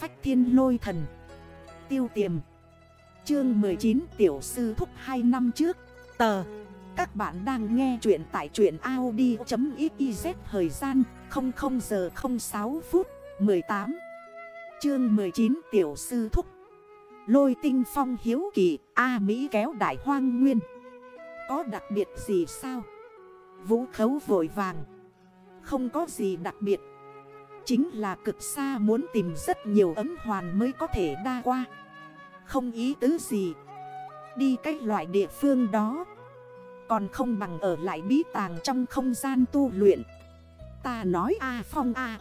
phách thiên lôi thần. Tiêu tiềm. Chương 19 Tiểu sư thúc 2 năm trước. Tờ. Các bạn đang nghe chuyện tại truyện Audi.xyz Thời gian 00 giờ 06 phút 18 Chương 19 Tiểu sư thúc. Lôi tinh phong hiếu kỳ, A Mỹ kéo đại hoang nguyên. Có đặc biệt gì sao? Vũ khấu vội vàng. Không có gì đặc biệt. Chính là cực xa muốn tìm rất nhiều ấm hoàn mới có thể đa qua. Không ý tứ gì. Đi cách loại địa phương đó. Còn không bằng ở lại bí tàng trong không gian tu luyện. Ta nói a phong a.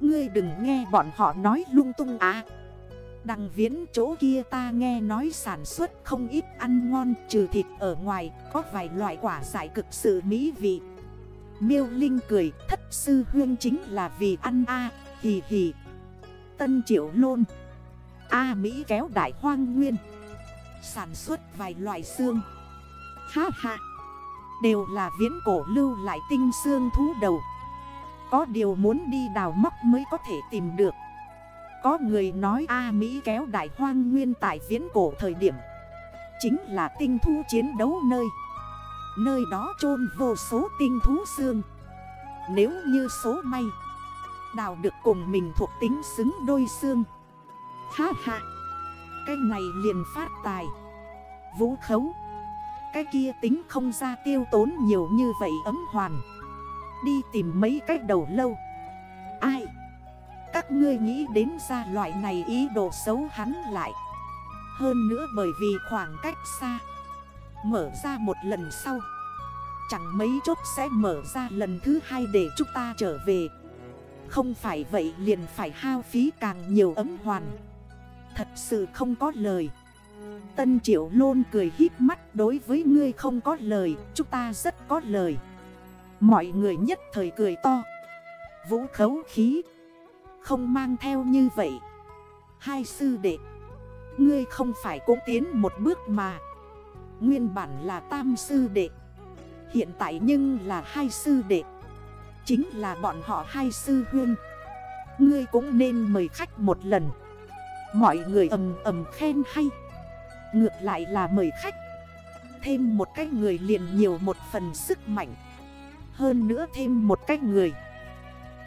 Ngươi đừng nghe bọn họ nói lung tung à Đằng viễn chỗ kia ta nghe nói sản xuất không ít ăn ngon trừ thịt ở ngoài, Có vài loại quả giải cực sự mỹ vị. Miêu Linh cười, thất sư huyên chính là vì ăn a, hì hì. Tân triệu lôn, A Mỹ kéo đại hoang nguyên, Sản xuất vài loại xương. Ha ha, Đều là viễn cổ lưu lại tinh xương thú đầu. Có điều muốn đi đào móc mới có thể tìm được. Có người nói A Mỹ kéo đại hoang nguyên tại viễn cổ thời điểm, Chính là tinh thu chiến đấu nơi. Nơi đó chôn vô số tinh thú xương. Nếu như số may, Đào được cùng mình thuộc tính xứng đôi xương. Ha ha, Cái này liền phát tài. Vũ khấu Cái kia tính không ra tiêu tốn nhiều như vậy ấm hoàn. Đi tìm mấy cái đầu lâu. Ai? Các ngươi nghĩ đến ra loại này ý đồ xấu hắn lại. Hơn nữa bởi vì khoảng cách xa. Mở ra một lần sau. Chẳng mấy chốc sẽ mở ra lần thứ hai để chúng ta trở về. Không phải vậy liền phải hao phí càng nhiều ấm hoàn. Thật sự không có lời. Tân triệu lôn cười hít mắt, đối với ngươi không có lời, Chúng ta rất có lời. Mọi người nhất thời cười to. Vũ khấu khí. Không mang theo như vậy. Hai sư đệ, Ngươi không phải cũng tiến một bước mà. Nguyên bản là tam sư đệ. Hiện tại nhưng là hai sư đệ. Chính là bọn họ hai sư huyên. Ngươi cũng nên mời khách một lần. Mọi người ầm ầm khen hay. Ngược lại là mời khách. Thêm một cái người liền nhiều một phần sức mạnh. Hơn nữa thêm một cái người.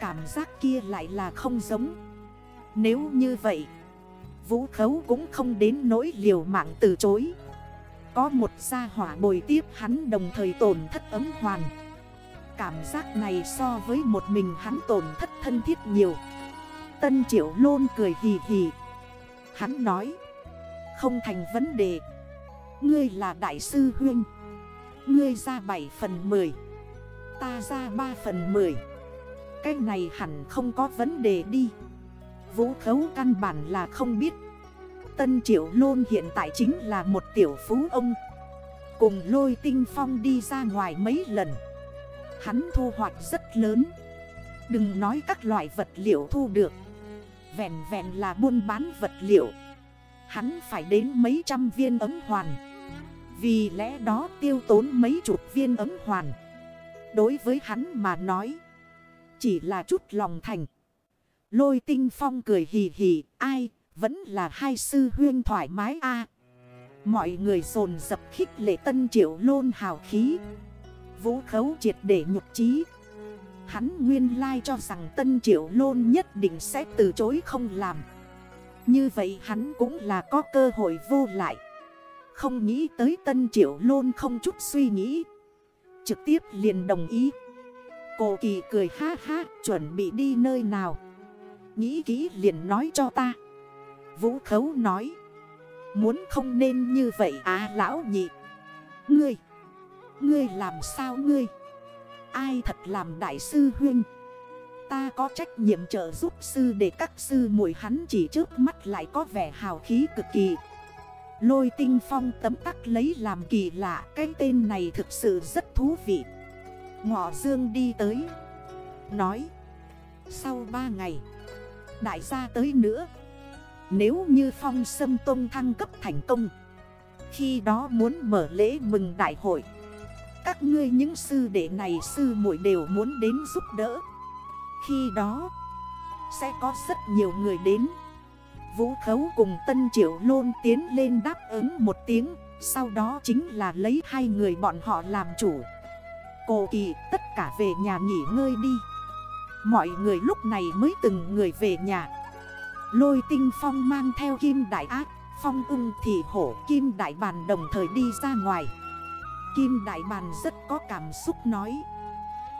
Cảm giác kia lại là không giống. Nếu như vậy, Vũ khấu cũng không đến nỗi liều mạng từ chối. Có một gia hỏa bồi tiếp hắn đồng thời tổn thất ấm hoàn. Cảm giác này so với một mình hắn tổn thất thân thiết nhiều. Tân triệu lôn cười hì hì. Hắn nói, Không thành vấn đề. Ngươi là đại sư huynh. Ngươi ra 7 phần 10 Ta ra 3 phần 10 Cái này hẳn không có vấn đề đi. Vũ khấu căn bản là không biết. Tân Triệu Lôn hiện tại chính là một tiểu phú ông. Cùng lôi tinh phong đi ra ngoài mấy lần. Hắn thu hoạch rất lớn. Đừng nói các loại vật liệu thu được. Vẹn vẹn là buôn bán vật liệu. Hắn phải đến mấy trăm viên ấm hoàn. Vì lẽ đó tiêu tốn mấy chục viên ấm hoàn. Đối với hắn mà nói, Chỉ là chút lòng thành. Lôi tinh phong cười hì hì, Ai vẫn là hai sư huyên thoải mái a. Mọi người dồn dập khích lệ tân triệu lôn hào khí. Vũ khấu triệt để nhục trí. Hắn nguyên lai cho rằng tân triệu lôn nhất định sẽ từ chối không làm. Như vậy hắn cũng là có cơ hội vô lại. Không nghĩ tới tân triệu lôn không chút suy nghĩ. Trực tiếp liền đồng ý. Cổ kỳ cười ha ha, chuẩn bị đi nơi nào? Nghĩ kỹ liền nói cho ta. Vũ khấu nói. Muốn không nên như vậy à lão nhị. Ngươi Ngươi làm sao ngươi? Ai thật làm đại sư huynh? Ta có trách nhiệm trợ giúp sư để các sư muội hắn chỉ trước mắt lại có vẻ hào khí cực kỳ. Lôi tinh phong tấm tắc lấy làm kỳ lạ, Cái tên này thực sự rất thú vị. Ngọ dương đi tới, Nói. Sau 3 ngày, Đại gia tới nữa. Nếu như phong sâm tôn thăng cấp thành công, Khi đó muốn mở lễ mừng đại hội. Các ngươi những sư đệ này sư muội đều muốn đến giúp đỡ. Khi đó, Sẽ có rất nhiều người đến. Vũ Khấu cùng Tân Triệu Lôn tiến lên đáp ứng một tiếng, Sau đó chính là lấy hai người bọn họ làm chủ. Cô kỳ, tất cả về nhà nghỉ ngơi đi. Mọi người lúc này mới từng người về nhà. Lôi tinh phong mang theo kim đại ác, Phong ưng thì hổ, kim đại bàn đồng thời đi ra ngoài. Kim đại bàn rất có cảm xúc nói,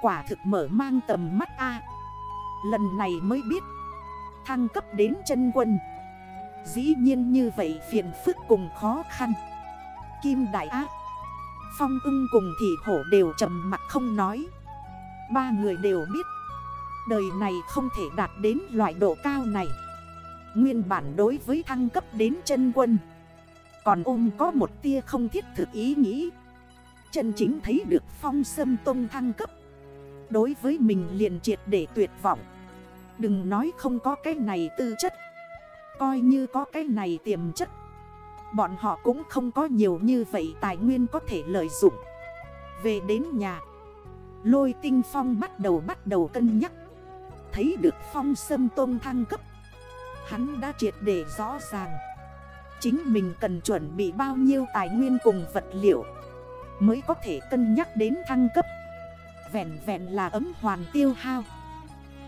Quả thực mở mang tầm mắt A. Lần này mới biết, Thăng cấp đến chân quân. Dĩ nhiên như vậy phiền phức cùng khó khăn. Kim đại ác, Phong ưng cùng thị hổ đều trầm mặt không nói. Ba người đều biết, Đời này không thể đạt đến loại độ cao này. Nguyên bản đối với thăng cấp đến chân quân. Còn ôm có một tia không thiết thực ý nghĩ. Chân chính thấy được phong sâm tông thăng cấp. Đối với mình liền triệt để tuyệt vọng. Đừng nói không có cái này tư chất. Coi như có cái này tiềm chất. Bọn họ cũng không có nhiều như vậy tài nguyên có thể lợi dụng. Về đến nhà, Lôi tinh phong bắt đầu bắt đầu cân nhắc. Thấy được phong sâm tôn thăng cấp Hắn đã triệt để rõ ràng. Chính mình cần chuẩn bị bao nhiêu tài nguyên cùng vật liệu Mới có thể cân nhắc đến thăng cấp. Vẹn vẹn là ấm hoàn tiêu hao.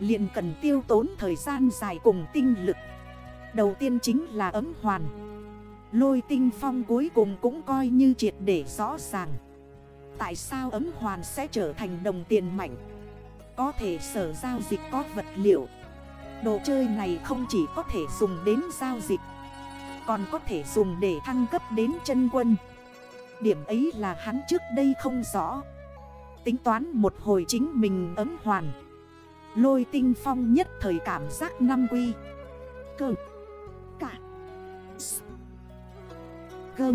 Liền cần tiêu tốn thời gian dài cùng tinh lực. Đầu tiên chính là ấm hoàn. Lôi tinh phong cuối cùng cũng coi như triệt để rõ ràng. Tại sao ấm hoàn sẽ trở thành đồng tiền mạnh Có thể sở giao dịch có vật liệu. Đồ chơi này không chỉ có thể dùng đến giao dịch, Còn có thể dùng để thăng cấp đến chân quân. Điểm ấy là hắn trước đây không rõ. Tính toán một hồi chính mình ấm hoàn. Lôi tinh phong nhất thời cảm giác năm quy. Cơ. Cả. Cơ.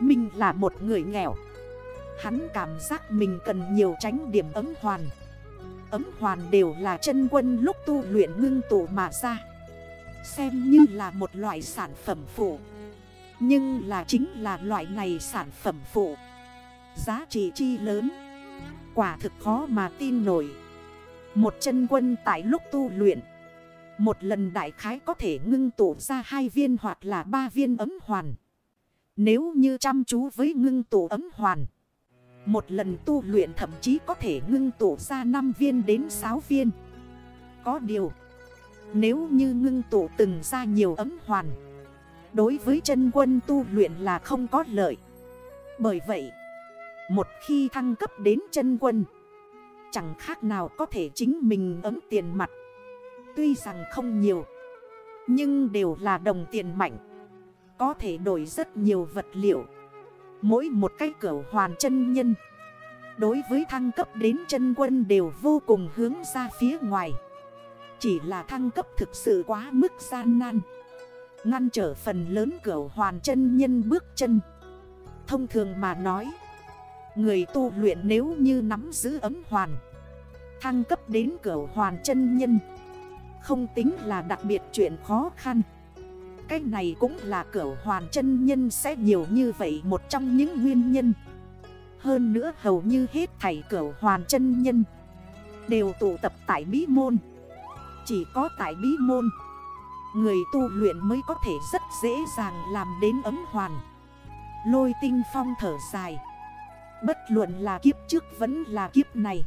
Mình là một người nghèo. Hắn cảm giác mình cần nhiều tránh điểm ấm hoàn. Ấm hoàn đều là chân quân lúc tu luyện ngưng tụ mà ra. Xem như là một loại sản phẩm phụ, Nhưng là chính là loại này sản phẩm phụ. Giá trị chi lớn, Quả thực khó mà tin nổi. Một chân quân tại lúc tu luyện, Một lần đại khái có thể ngưng tụ ra hai viên hoặc là ba viên ấm hoàn. Nếu như chăm chú với ngưng tụ ấm hoàn một lần tu luyện thậm chí có thể ngưng tụ ra 5 viên đến 6 viên. Có điều, Nếu như ngưng tụ từng ra nhiều ấm hoàn, Đối với chân quân tu luyện là không có lợi. Bởi vậy, Một khi thăng cấp đến chân quân, Chẳng khác nào có thể chính mình ấm tiền mặt. Tuy rằng không nhiều, Nhưng đều là đồng tiền mạnh, Có thể đổi rất nhiều vật liệu. Mỗi một cái cửa hoàn chân nhân. Đối với thăng cấp đến chân quân đều vô cùng hướng ra phía ngoài. Chỉ là thăng cấp thực sự quá mức gian nan. Ngăn trở phần lớn cửa hoàn chân nhân bước chân. Thông thường mà nói, Người tu luyện nếu như nắm giữ ấm hoàn, Thăng cấp đến cửa hoàn chân nhân, Không tính là đặc biệt chuyện khó khăn. Cái này cũng là cửa hoàn chân nhân sẽ nhiều như vậy một trong những nguyên nhân. Hơn nữa hầu như hết thảy cửa hoàn chân nhân Đều tụ tập tại bí môn. Chỉ có tại bí môn, Người tu luyện mới có thể rất dễ dàng làm đến ấm hoàn. Lôi tinh phong thở dài. Bất luận là kiếp trước vẫn là kiếp này,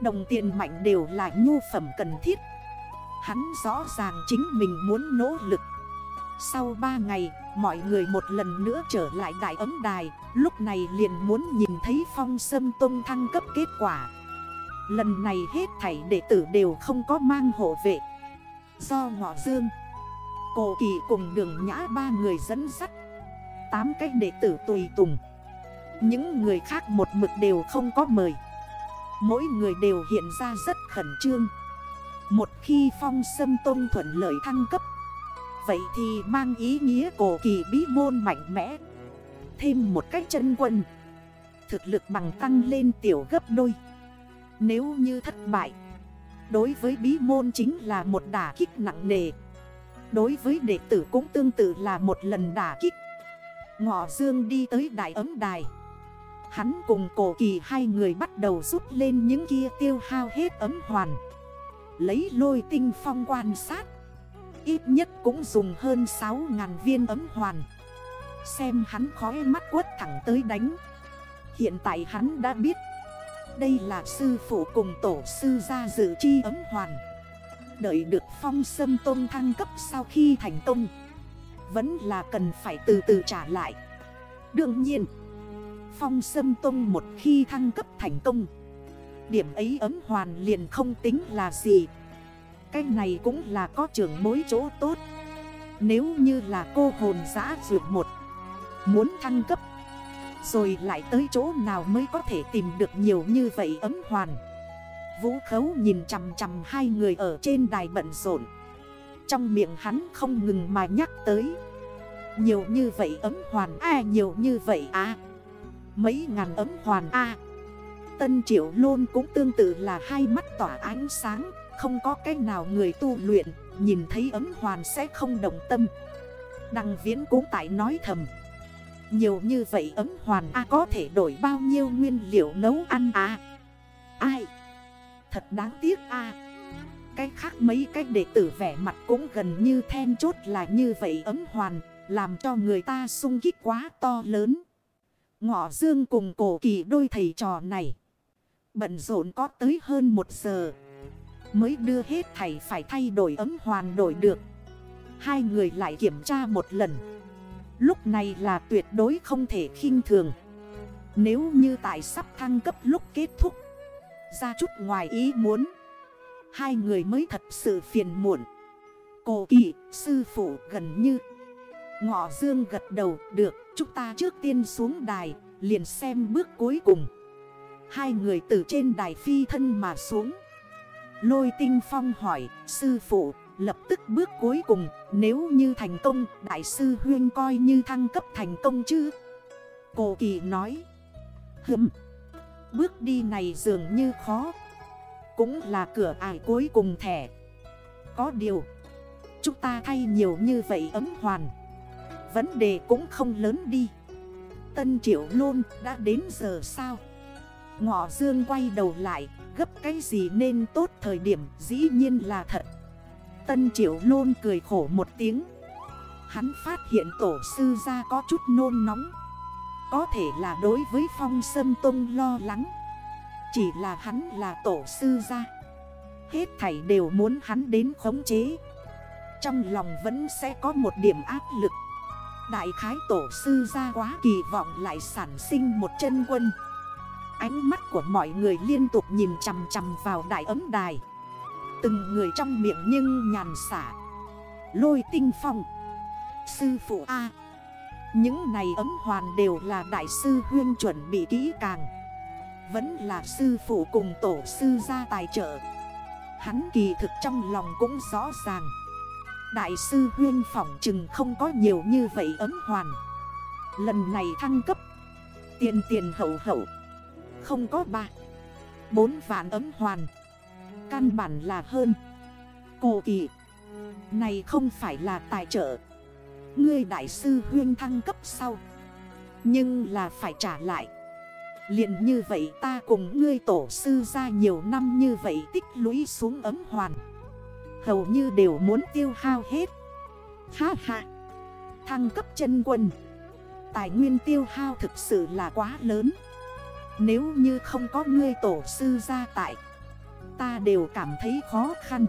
Đồng tiền mạnh đều là nhu phẩm cần thiết. Hắn rõ ràng chính mình muốn nỗ lực. Sau 3 ngày, mọi người một lần nữa trở lại đại ấm đài Lúc này liền muốn nhìn thấy phong sâm tông thăng cấp kết quả. Lần này hết thảy đệ tử đều không có mang hộ vệ. Do ngọ dương Cổ kỳ cùng đường nhã ba người dẫn dắt. Tám cách đệ tử tùy tùng. Những người khác một mực đều không có mời. Mỗi người đều hiện ra rất khẩn trương. Một khi phong sâm tôn thuận lợi thăng cấp Vậy thì mang ý nghĩa cổ kỳ bí môn mạnh mẽ. Thêm một cách chân quân. Thực lực bằng tăng lên tiểu gấp đôi. Nếu như thất bại, Đối với bí môn chính là một đả kích nặng nề. Đối với đệ tử cũng tương tự là một lần đả kích. Ngọ Dương đi tới đại ấm đài. Hắn cùng cổ kỳ hai người bắt đầu rút lên những kia tiêu hao hết ấm hoàn. Lấy lôi tinh phong quan sát. Ít nhất cũng dùng hơn 6.000 viên ấm hoàn. Xem hắn khói mắt quất thẳng tới đánh. Hiện tại hắn đã biết. Đây là sư phụ cùng tổ sư gia dự chi ấm hoàn. Đợi được phong sâm tôn thăng cấp sau khi thành công, Vẫn là cần phải từ từ trả lại. Đương nhiên, Phong sâm tôn một khi thăng cấp thành công, Điểm ấy ấm hoàn liền không tính là gì. Cái này cũng là có trưởng mối chỗ tốt. Nếu như là cô hồn giã dược một, Muốn thăng cấp, Rồi lại tới chỗ nào mới có thể tìm được nhiều như vậy ấm hoàn. Vũ khấu nhìn chằm chằm hai người ở trên đài bận rộn. Trong miệng hắn không ngừng mà nhắc tới. Nhiều như vậy ấm hoàn A, nhiều như vậy à Mấy ngàn ấm hoàn A. Tân triệu lôn cũng tương tự là hai mắt tỏa ánh sáng. Không có cái nào người tu luyện, Nhìn thấy ấm hoàn sẽ không đồng tâm. Đăng viễn cũng tại nói thầm. Nhiều như vậy ấm hoàn A có thể đổi bao nhiêu nguyên liệu nấu ăn à Ai? Thật đáng tiếc a. Cái khác mấy cách đệ tử vẻ mặt cũng gần như then chốt là như vậy ấm hoàn, Làm cho người ta sung kích quá to lớn. Ngọ dương cùng cổ kỳ đôi thầy trò này. Bận rộn có tới hơn một giờ. Mới đưa hết thầy phải thay đổi ấm hoàn đổi được. Hai người lại kiểm tra một lần. Lúc này là tuyệt đối không thể khinh thường. Nếu như tại sắp thăng cấp lúc kết thúc ra chút ngoài ý muốn Hai người mới thật sự phiền muộn. Cổ kỳ, sư phụ gần như Ngọ dương gật đầu được Chúng ta trước tiên xuống đài Liền xem bước cuối cùng. Hai người từ trên đài phi thân mà xuống. Lôi tinh phong hỏi, Sư phụ, lập tức bước cuối cùng, Nếu như thành công, Đại sư Huyên coi như thăng cấp thành công chứ? Cổ kỳ nói, Hừm, Bước đi này dường như khó. Cũng là cửa ải cuối cùng thẻ. Có điều, Chúng ta thay nhiều như vậy ấm hoàn. Vấn đề cũng không lớn đi. Tân triệu luôn đã đến giờ sao? Ngọ dương quay đầu lại Gấp cái gì nên tốt thời điểm, dĩ nhiên là thật. Tân triệu lôn cười khổ một tiếng. Hắn phát hiện tổ sư ra có chút nôn nóng. Có thể là đối với phong sâm tông lo lắng. Chỉ là hắn là tổ sư ra Hết thảy đều muốn hắn đến khống chế. Trong lòng vẫn sẽ có một điểm áp lực. Đại khái tổ sư ra quá kỳ vọng lại sản sinh một chân quân. Ánh mắt của mọi người liên tục nhìn chằm chằm vào đại ấm đài. Từng người trong miệng nhưng nhàn xả. Lôi tinh phong. Sư phụ A. Những này ấm hoàn đều là đại sư Huyên chuẩn bị kỹ càng. Vẫn là sư phụ cùng tổ sư ra tài trợ. Hắn kỳ thực trong lòng cũng rõ ràng. Đại sư Huyên phỏng chừng không có nhiều như vậy ấm hoàn. Lần này thăng cấp. Tiền tiền hậu hậu. Không có ba. Bốn vạn ấm hoàn. Căn bản là hơn. Cổ kỳ Này không phải là tài trợ. Ngươi đại sư huyên thăng cấp sau. Nhưng là phải trả lại. Liền như vậy ta cùng ngươi tổ sư ra nhiều năm như vậy tích lũy xuống ấm hoàn. Hầu như đều muốn tiêu hao hết. Ha ha. Thăng cấp chân quân. Tài nguyên tiêu hao thực sự là quá lớn. Nếu như không có ngươi tổ sư ra tại, Ta đều cảm thấy khó khăn.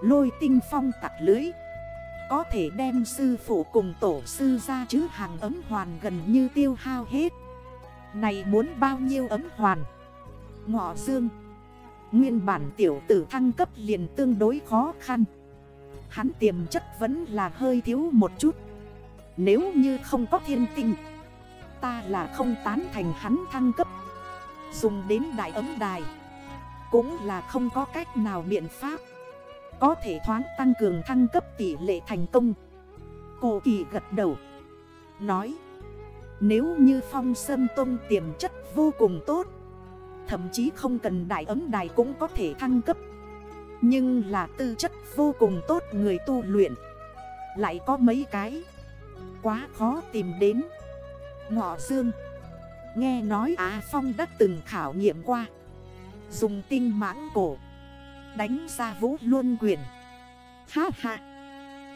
Lôi tinh phong tặc lưới, có thể đem sư phụ cùng tổ sư ra chứ hàng ấm hoàn gần như tiêu hao hết. Này muốn bao nhiêu ấm hoàn? Ngọ dương, Nguyên bản tiểu tử thăng cấp liền tương đối khó khăn. Hắn tiềm chất vẫn là hơi thiếu một chút. Nếu như không có thiên tinh Ta là không tán thành hắn thăng cấp. Dùng đến đại ấm đài. Cũng là không có cách nào biện pháp. Có thể thoáng tăng cường thăng cấp tỷ lệ thành công. Cô kỳ gật đầu. Nói. Nếu như phong sâm tông tiềm chất vô cùng tốt, Thậm chí không cần đại ấm đài cũng có thể thăng cấp. Nhưng là tư chất vô cùng tốt người tu luyện, Lại có mấy cái Quá khó tìm đến. Ngọ Dương. Nghe nói Á Phong đã từng khảo nghiệm qua. Dùng tinh mãng cổ. Đánh ra vũ luân quyền. Ha ha.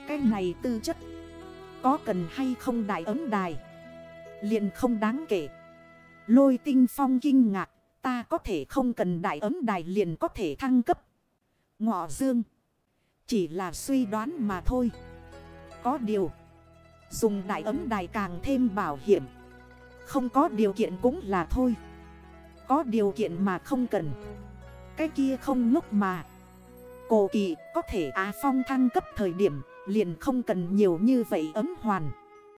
Cái này tư chất. Có cần hay không đại ấm đài? Liền không đáng kể. Lôi tinh phong kinh ngạc. Ta có thể không cần đại ấm đài liền có thể thăng cấp. Ngọ dương. Chỉ là suy đoán mà thôi. Có điều. Dùng đại ấm đài càng thêm bảo hiểm. Không có điều kiện cũng là thôi. Có điều kiện mà không cần. Cái kia không ngốc mà. Cổ kỳ có thể Á Phong thăng cấp thời điểm, liền không cần nhiều như vậy ấm hoàn.